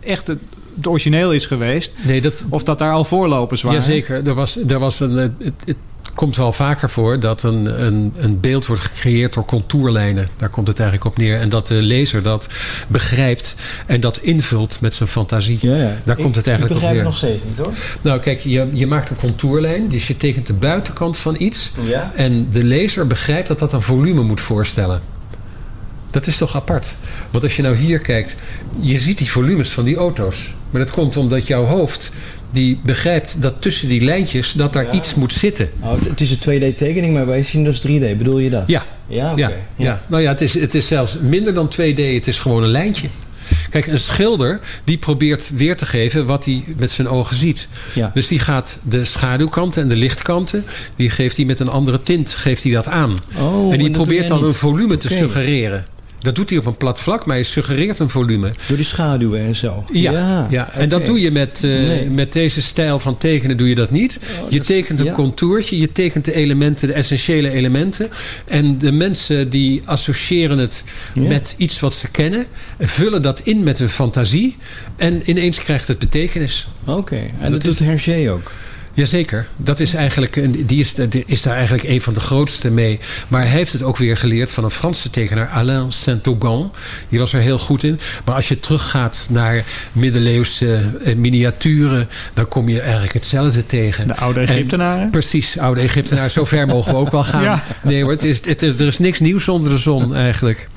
echt het, het origineel is geweest. Nee, dat, of dat daar al voorlopers waren. Jazeker. Er was, er was een, het, het komt wel vaker voor dat een, een, een beeld wordt gecreëerd door contourlijnen. Daar komt het eigenlijk op neer. En dat de lezer dat begrijpt en dat invult met zijn fantasie. Ja, ja. Daar komt het eigenlijk op neer. Ik begrijp het nog steeds niet hoor. Nou kijk, je, je maakt een contourlijn. Dus je tekent de buitenkant van iets. Ja. En de lezer begrijpt dat dat een volume moet voorstellen. Dat is toch apart. Want als je nou hier kijkt, je ziet die volumes van die auto's. Maar dat komt omdat jouw hoofd die begrijpt dat tussen die lijntjes dat daar iets moet zitten. Oh, het is een 2D tekening, maar wij zien dus 3D. Bedoel je dat? Ja. Ja, ja, ja. Nou ja, het is, het is zelfs minder dan 2D. Het is gewoon een lijntje. Kijk, een schilder die probeert weer te geven wat hij met zijn ogen ziet. Ja. Dus die gaat de schaduwkanten en de lichtkanten... die geeft hij met een andere tint geeft hij dat aan. Oh, en die probeert dan een volume te suggereren. Dat doet hij op een plat vlak, maar hij suggereert een volume. Door die schaduwen en zo. Ja, ja, en dat doe je met, uh, met deze stijl van tekenen doe je dat niet. Oh, je tekent een contourtje, je tekent de elementen, de essentiële elementen. En de mensen die associëren het met iets wat ze kennen. Vullen dat in met hun fantasie. En ineens krijgt het betekenis. Oké, en dat, dat doet Hergé ook? Jazeker. Dat is eigenlijk, die is, is daar eigenlijk een van de grootste mee. Maar hij heeft het ook weer geleerd van een Franse tekenaar, Alain Saint-Augan. Die was er heel goed in. Maar als je teruggaat naar middeleeuwse eh, miniaturen... dan kom je eigenlijk hetzelfde tegen. De oude Egyptenaren? Precies, oude Egyptenaren. Zo ver mogen we ook wel gaan. Nee hoor, het is, het is, er is niks nieuws onder de zon eigenlijk.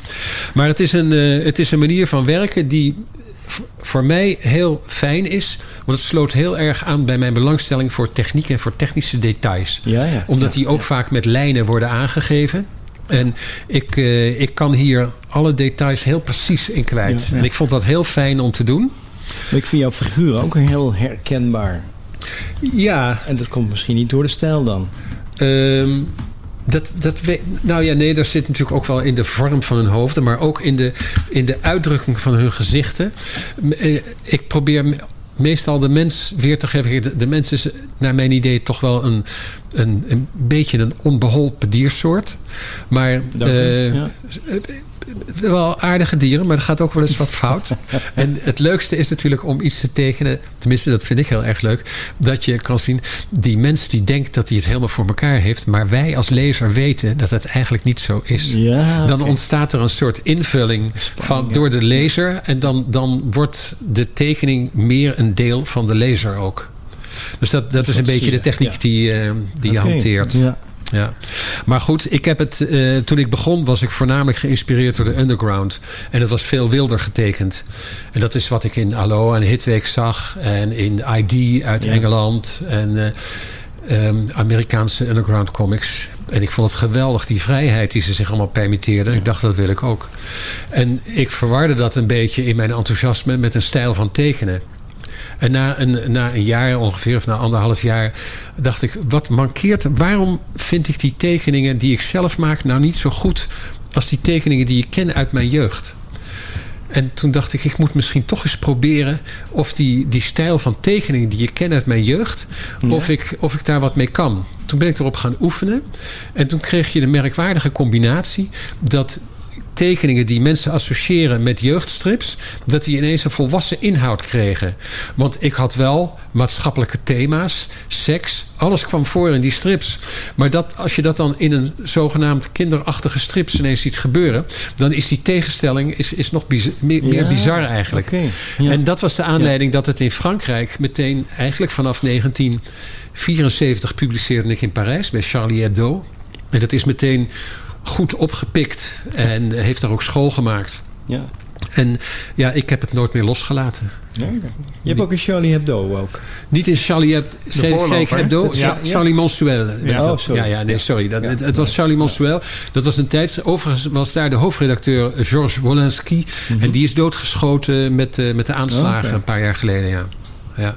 Maar het is een, uh, het is een manier van werken die voor mij heel fijn is. Want het sloot heel erg aan bij mijn belangstelling voor techniek en voor technische details. Ja, ja, Omdat die ook vaak met lijnen worden aangegeven. En ik, uh, ik kan hier alle details heel precies in kwijt. En ik vond dat heel fijn om te doen. Ik vind jouw figuur ook heel herkenbaar. Ja. En dat komt misschien niet door de stijl dan. Um, dat, dat nou ja, nee, dat zit natuurlijk ook wel in de vorm van hun hoofden, maar ook in de, in de uitdrukking van hun gezichten. Eh, ik probeer meestal de mens weer te geven. De, de mens is naar mijn idee toch wel een, een, een beetje een onbeholpen diersoort. Maar uh, ja wel aardige dieren, maar er gaat ook wel eens wat fout. en het leukste is natuurlijk om iets te tekenen, tenminste dat vind ik heel erg leuk, dat je kan zien, die mens die denkt dat hij het helemaal voor elkaar heeft, maar wij als lezer weten dat het eigenlijk niet zo is. Ja, Dan ontstaat er een soort invulling van, door de lezer en dan, dan wordt de tekening meer een deel van de lezer ook. Dus dat, dat is een beetje de techniek die, uh, die je hanteert. Ja. Ja, maar goed, ik heb het, uh, toen ik begon was ik voornamelijk geïnspireerd door de underground. En het was veel wilder getekend. En dat is wat ik in Aloha en Hitweek zag. En in ID uit Engeland. En uh, um, Amerikaanse underground comics. En ik vond het geweldig, die vrijheid die ze zich allemaal permitteerden. Ik dacht, dat wil ik ook. En ik verwarde dat een beetje in mijn enthousiasme met een stijl van tekenen. En na een, na een jaar ongeveer, of na anderhalf jaar, dacht ik, wat mankeert? Waarom vind ik die tekeningen die ik zelf maak nou niet zo goed als die tekeningen die ik ken uit mijn jeugd? En toen dacht ik, ik moet misschien toch eens proberen of die, die stijl van tekeningen die ik ken uit mijn jeugd, of, ik, of ik daar wat mee kan. Toen ben ik erop gaan oefenen. En toen kreeg je de merkwaardige combinatie dat tekeningen die mensen associëren met jeugdstrips... dat die ineens een volwassen inhoud kregen. Want ik had wel maatschappelijke thema's, seks... alles kwam voor in die strips. Maar dat, als je dat dan in een zogenaamd kinderachtige strips ineens ziet gebeuren... dan is die tegenstelling is, is nog meer, bizar eigenlijk. En dat was de aanleiding dat het in Frankrijk meteen... eigenlijk vanaf 1974 publiceerde ik in Parijs bij Charlie Hebdo... En dat is meteen goed opgepikt. En heeft daar ook school gemaakt. Ja. En ja, ik heb het nooit meer losgelaten. Ja, je hebt ook een Charlie Hebdo ook. Niet in Charlie Hebdo. Ja, Charlie Monsuel. Ja, oh, sorry. Ja, ja, nee, sorry. Dat, het, was Charlie Monsuel. Dat was een tijd... Overigens was daar de hoofdredacteur Georges Wolinski. Mhm. En die is doodgeschoten met, uh, met de aanslagen een paar jaar geleden. Ja. ja.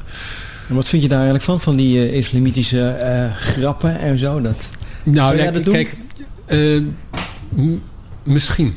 En wat vind je daar eigenlijk van? Van die uh, islamitische uh, grappen en zo? Dat, nou, kijk, kijk misschien.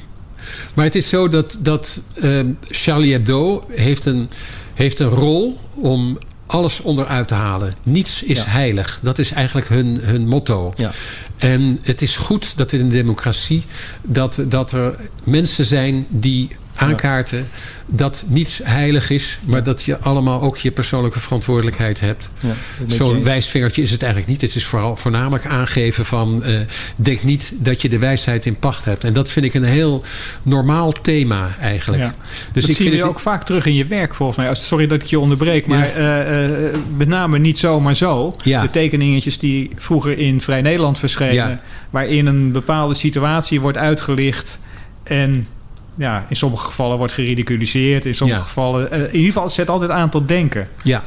Maar het is zo dat, dat ehm, Charlie Hebdo heeft een, heeft een rol om alles onderuit te halen. Niets is heilig. Dat is eigenlijk hun, hun motto. Ja. En het is goed dat in een democratie... dat, dat er mensen zijn die aankaarten dat niets heilig is, maar dat je allemaal ook je persoonlijke verantwoordelijkheid hebt. Ja, Zo'n wijsvingertje is het eigenlijk niet. Het is vooral voornamelijk aangeven van uh, denk niet dat je de wijsheid in pacht hebt. En dat vind ik een heel normaal thema eigenlijk. Dus dat ik zie vind je het... ook vaak terug in je werk volgens mij. Sorry dat ik je onderbreek, maar uh, uh, met name niet zomaar zo. De tekeningetjes die vroeger in Vrij Nederland verschenen, waarin een bepaalde situatie wordt uitgelicht en ja, in sommige gevallen wordt geridiculiseerd. In sommige Ja. gevallen... eh, in ieder geval, het zet altijd aan tot denken. Ja.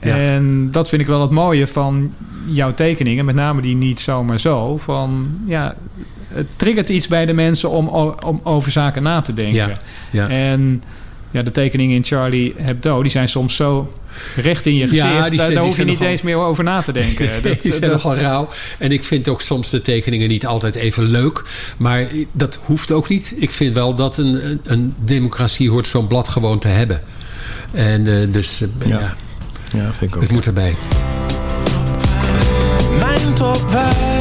Ja. En dat vind ik wel het mooie van jouw tekeningen. Met name die niet zomaar zo. Van, ja, het triggert iets bij de mensen om, om over zaken na te denken. Ja. Ja. En ja, de tekeningen in Charlie Hebdo... die zijn soms zo recht in je gezicht. Ja, die daar, zijn- daar die hoef je niet nogal- eens meer over na te denken. Dat- die zijn dat- nogal rauw. En ik vind ook soms de tekeningen niet altijd even leuk. Maar dat hoeft ook niet. Ik vind wel dat een, een, een democratie hoort zo'n blad gewoon te hebben. En eh, dus eh, ja. Ja, vind ik ook. het moet erbij. Mijn top 5.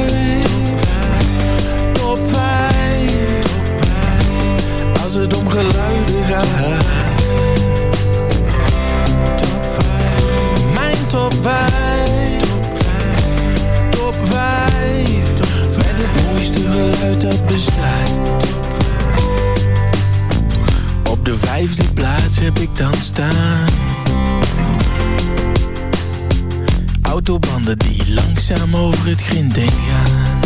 Bestaat. Op de vijfde plaats heb ik dan staan. Autobanden die langzaam over het grind heen gaan.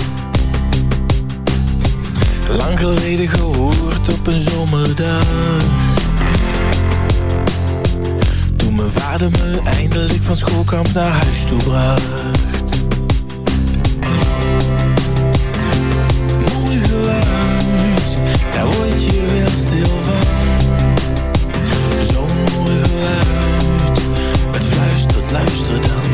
Lang geleden gehoord op een zomerdag. Toen mijn vader me eindelijk van schoolkamp naar huis toe bracht. Stil van. Zo'n mooi geluid, het fluistert, luister dan.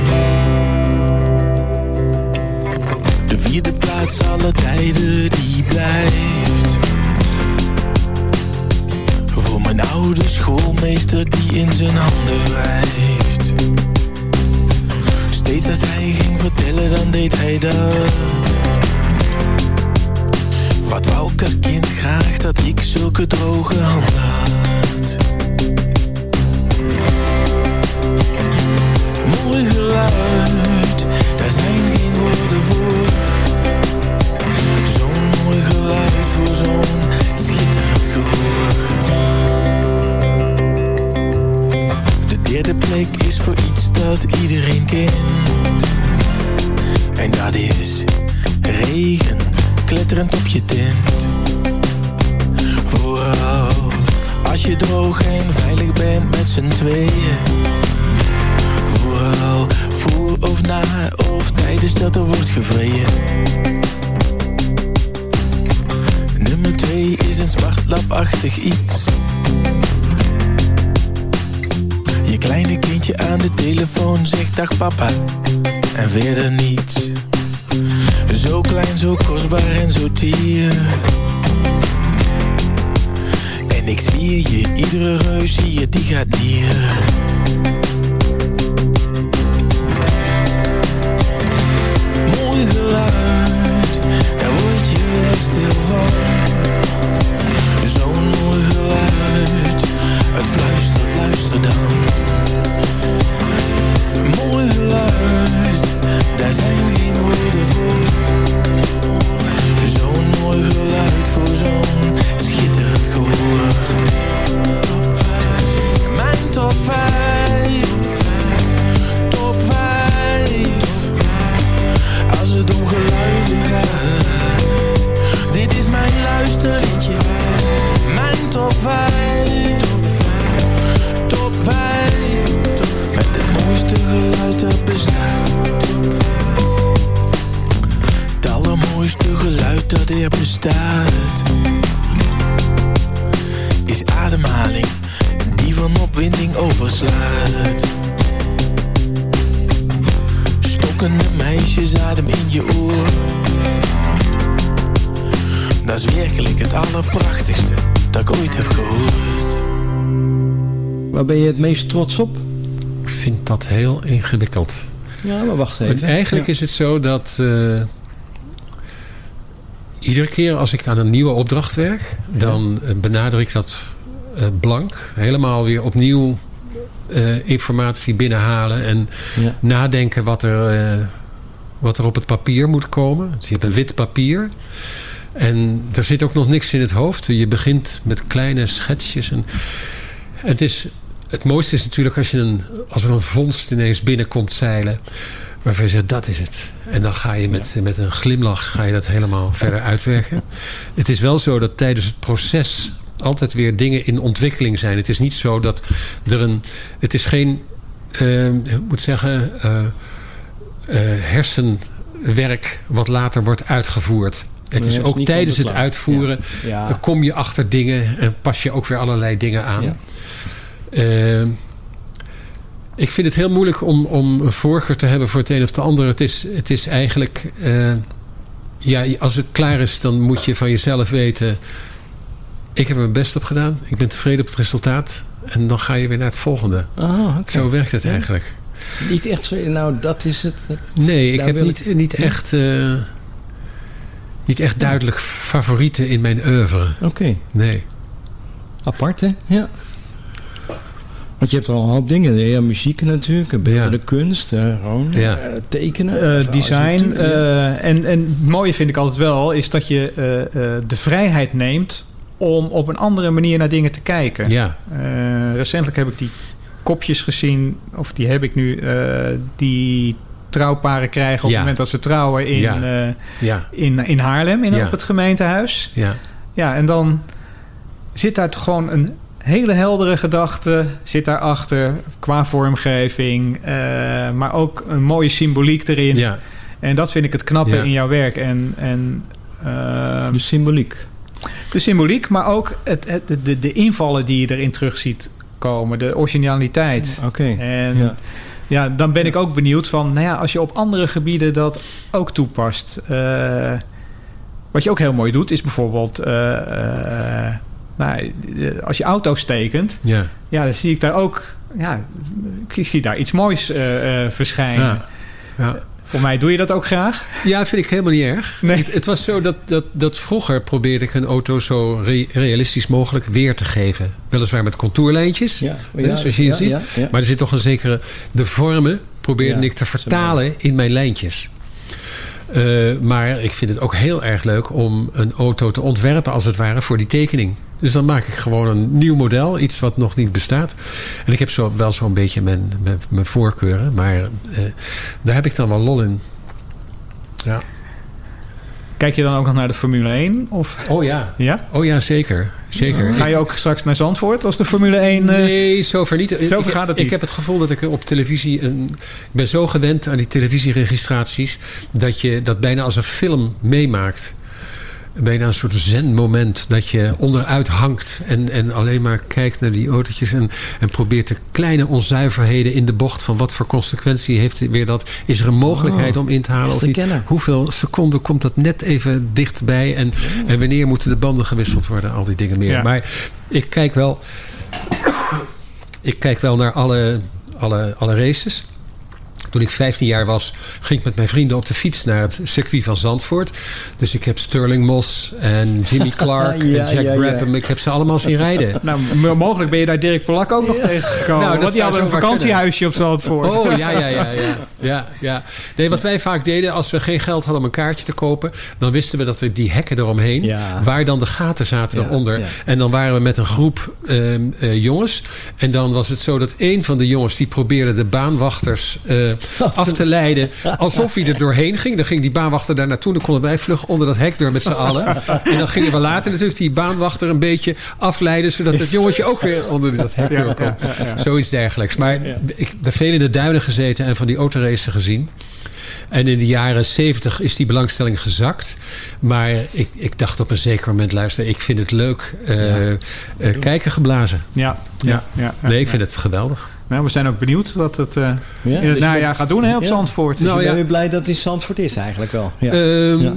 De vierde plaats alle tijden die blijft Voor mijn oude schoolmeester die in zijn handen wrijft Steeds als hij ging vertellen dan deed hij dat Als kind graag dat ik zulke droge handen had Mooi geluid, daar zijn geen woorden voor Zo'n mooi geluid voor zo'n schitterend gehoor. De derde plek is voor iets dat iedereen kent. En dat is regen, kletterend op je tent. Vooral als je droog en veilig bent met z'n tweeën. Vooral voor of na of tijdens dat er wordt gevreden. Nummer 2 is een smartlapachtig iets. Je kleine kindje aan de telefoon zegt dag papa en verder niets. Zo klein, zo kostbaar en zo tier. En ik zwier je, iedere reus hier, die gaat neer. Mooi geluid, daar word je stil van. Zo'n mooi geluid, het fluistert, luister dan. Mooi geluid, daar zijn geen woorden voor. Geluid voor zo'n schitterend gehoor. Mijn top 5, Waar ben je het meest trots op? Ik vind dat heel ingewikkeld. Ja, maar wacht even. Want eigenlijk Ja. is het zo dat... eh, iedere keer als ik aan een nieuwe opdracht werk... dan eh, benader ik dat eh, blank. Helemaal weer opnieuw informatie binnenhalen. En Ja. nadenken wat er, wat er op het papier moet komen. Dus je hebt een wit papier... En er zit ook nog niks in het hoofd. Je begint met kleine schetsjes. En het, is, het mooiste is natuurlijk als, je een, als er een vondst ineens binnenkomt zeilen. Waarvan je zegt, dat is het. En dan ga je met, met een glimlach ga je dat helemaal verder uitwerken. Het is wel zo dat tijdens het proces altijd weer dingen in ontwikkeling zijn. Het is niet zo dat er een... Het is geen, ik moet zeggen, eh, eh, hersenwerk wat later wordt uitgevoerd. Het is ook tijdens het uitvoeren... Ja. Kom je achter dingen en pas je ook weer allerlei dingen aan. Eh, ik vind het heel moeilijk om, om een voorkeur te hebben voor het een of het ander. Het is, het is eigenlijk... eh, ja, als het klaar is, dan moet je van jezelf weten... ik heb mijn best op gedaan. Ik ben tevreden op het resultaat. En dan ga je weer naar het volgende. Ah, oké. Zo werkt het eigenlijk. Niet echt zo, nou dat is het. Nee, ik heb niet, niet, echt, eh, niet echt duidelijk favorieten in mijn oeuvre. Oké. Nee. Apart, hè? Ja. Want je hebt al een hoop dingen. Ja, muziek natuurlijk, beeldende kunst, gewoon Ja. eh, tekenen. Eh, design. eh, en, en het mooie vind ik altijd wel, is dat je eh, eh, de vrijheid neemt om op een andere manier naar dingen te kijken. Ja. Eh, recentelijk heb ik die kopjes gezien, of die heb ik nu, eh, die trouwparen krijgen op Ja. het moment dat ze trouwen in, Ja. eh, Ja. in, in Haarlem, in, Ja. op het gemeentehuis. Ja. Ja, en dan zit daar toch gewoon een hele heldere gedachte zit daarachter qua vormgeving, eh, maar ook een mooie symboliek erin. Ja. En dat vind ik het knappe Ja. in jouw werk. En, en, eh, De symboliek. de symboliek, maar ook het, het, de, de invallen die je erin terug ziet komen, de originaliteit. Oké. En Ja. ja. dan ben ik ook benieuwd van, nou ja, als je op andere gebieden dat ook toepast. eh, wat je ook heel mooi doet, is bijvoorbeeld, eh, nou, eh, als je auto's tekent, Ja. ja, dan zie ik daar ook, ja, ik zie daar iets moois eh, eh, verschijnen. Ja. Ja. Voor mij doe je dat ook graag. Ja, vind ik helemaal niet erg. Nee. Het, het was zo dat, dat, dat vroeger probeerde ik een auto zo re- realistisch mogelijk weer te geven. Weliswaar met contourlijntjes, Ja, hè, zoals je ja, ziet. Maar er zit toch een zekere... De vormen probeerde ik te vertalen in mijn lijntjes. Maar ik vind het ook heel erg leuk om een auto te ontwerpen als het ware voor die tekening. Dus dan maak ik gewoon een nieuw model, iets wat nog niet bestaat. En ik heb zo, wel zo'n beetje mijn, mijn, mijn voorkeuren, maar eh, daar heb ik dan wel lol in. Ja. Kijk je dan ook nog naar de Formule 1? Of, Oh ja. ja? Oh ja, zeker. zeker. Ga je ook straks naar Zandvoort als de Formule 1... eh, Nee, zover niet. Zover ik, gaat het ik niet. heb het gevoel dat ik op televisie... Een, ik ben zo gewend aan die televisieregistraties... dat je dat bijna als een film meemaakt. Bijna een soort zen-moment. Dat je onderuit hangt en, en alleen maar kijkt naar die autootjes... En, en probeert de kleine onzuiverheden in de bocht... van wat voor consequentie heeft weer dat... is er een mogelijkheid Oh, om in te halen of een niet? kenner. Hoeveel seconden komt dat net even dichtbij? En, en wanneer moeten de banden gewisseld worden? Al die dingen meer. Ja. Maar ik kijk wel... Ik kijk wel naar alle, alle, alle races. Toen ik 15 jaar was, ging ik met mijn vrienden op de fiets naar het circuit van Zandvoort. Dus ik heb Sterling Moss en Jimmy Clark Ja, en Jack ja, ja. Brabham. Ik heb ze allemaal zien rijden. Nou, mogelijk ben je daar Dirk Polak ook nog tegengekomen. Nou, want die hadden een vakantiehuisje op Zandvoort. Oh, ja, ja, ja, ja, ja, ja. Nee, wat wij vaak deden, als we geen geld hadden om een kaartje te kopen... dan wisten we dat er die hekken eromheen... Ja. waar dan de gaten zaten Ja, eronder. ja. En dan waren we met een groep ehm, eh, jongens. En dan was het zo dat een van de jongens... die probeerde de baanwachters eh, af te leiden... alsof hij er doorheen ging. Dan ging die baanwachter daar naartoe. Dan konden wij vlug onder dat hek door met z'n allen. En dan gingen we later natuurlijk die baanwachter een beetje afleiden... zodat het jongetje ook weer onder dat hek ja, ja. Zoiets dergelijks. Maar ik heb veel in de duinen gezeten en van die autoracen gezien. En in de jaren zeventig is die belangstelling gezakt. Maar ik, ik dacht op een zeker moment, luister, ik vind het leuk. eh, eh, kijken geblazen. Ja, ja, ja. nee, ik vind het geweldig. Nou, we zijn ook benieuwd wat het eh, Ja, in het dus najaar bent- gaat doen hè, op Ja. Zandvoort. Dus Nou, je bent ja. weer blij dat het in Zandvoort is eigenlijk wel. Ja. Ehm, Ja.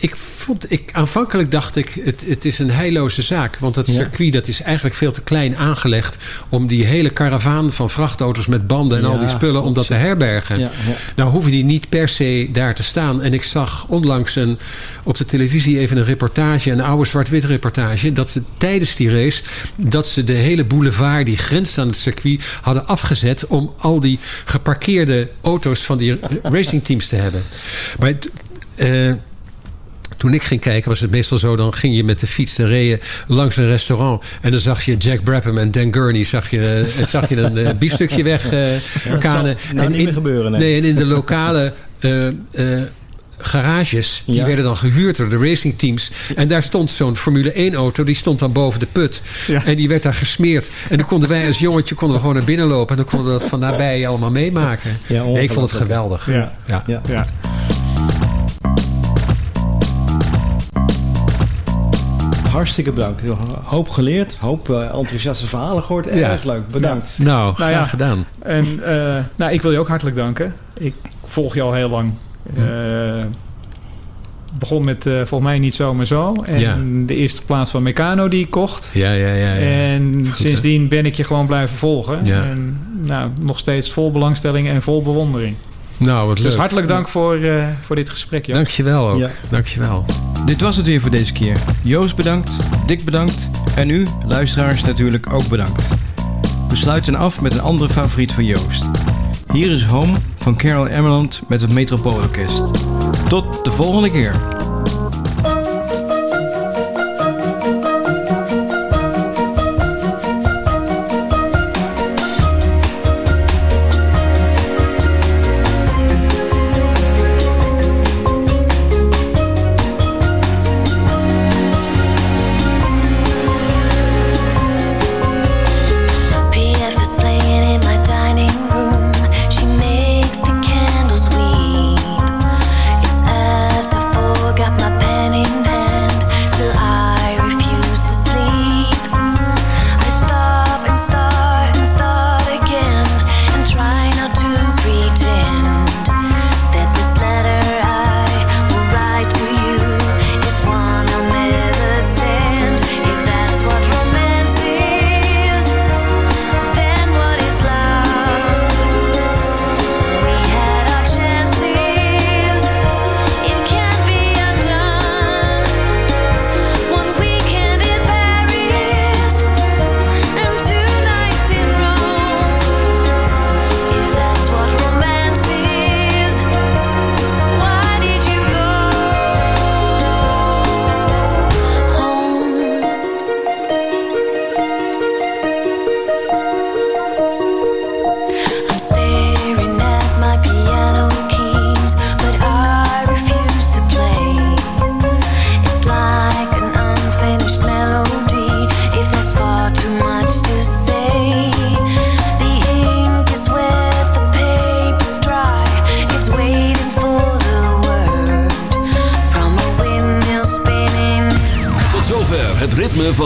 Ik vond, ik, aanvankelijk dacht ik, het, het is een heilloze zaak. Want dat circuit dat is eigenlijk veel te klein aangelegd... om die hele karavaan van vrachtauto's met banden en al die spullen... om dat te herbergen. Ja, nou hoeven die niet per se daar te staan. En ik zag onlangs een, op de televisie even een reportage... een oude zwart-wit reportage... dat ze tijdens die race... dat ze de hele boulevard die grenst aan het circuit... hadden afgezet om al die geparkeerde auto's van die racingteams te hebben. Maar... Uh, toen ik ging kijken was het meestal zo... dan ging je met de fiets en reed langs een restaurant... en dan zag je Jack Brabham en Dan Gurney... zag je, eh, zag je een uh, biefstukje weg uh, kanen. Nou, niet meer gebeuren. Nee. nee, en in de lokale... Uh, garages. Die werden dan gehuurd door de racingteams. En daar stond zo'n Formule 1 auto. Die stond dan boven de put. Ja. En die werd daar gesmeerd. En dan konden wij als jongetje konden we gewoon naar binnen lopen. En dan konden we dat van nabij allemaal meemaken. Ja, nee, ik vond het geweldig. Ja. ja. Hartstikke bedankt. Hoop geleerd, hoop uh, enthousiaste verhalen gehoord. Erg leuk, bedankt. Nou, nou graag ja. gedaan. En uh, nou, ik wil je ook hartelijk danken. Ik volg je al heel lang. Uh, begon met volgens mij niet zo maar zo. En ja. de eerste plaats van Meccano die ik kocht. Ja, ja, ja. ja. En goed, sindsdien ben ik je gewoon blijven volgen. Ja. En nou, nog steeds vol belangstelling en vol bewondering. Nou, wat leuk. Dus hartelijk dank voor, uh, voor dit gesprek. Joh. Dankjewel ook. Ja. Dankjewel. Dit was het weer voor deze keer. Joost bedankt, Dick bedankt en u, luisteraars, natuurlijk ook bedankt. We sluiten af met een andere favoriet van Joost. Hier is Home van Carol Emerald met het Metropoolorkest. Tot de volgende keer.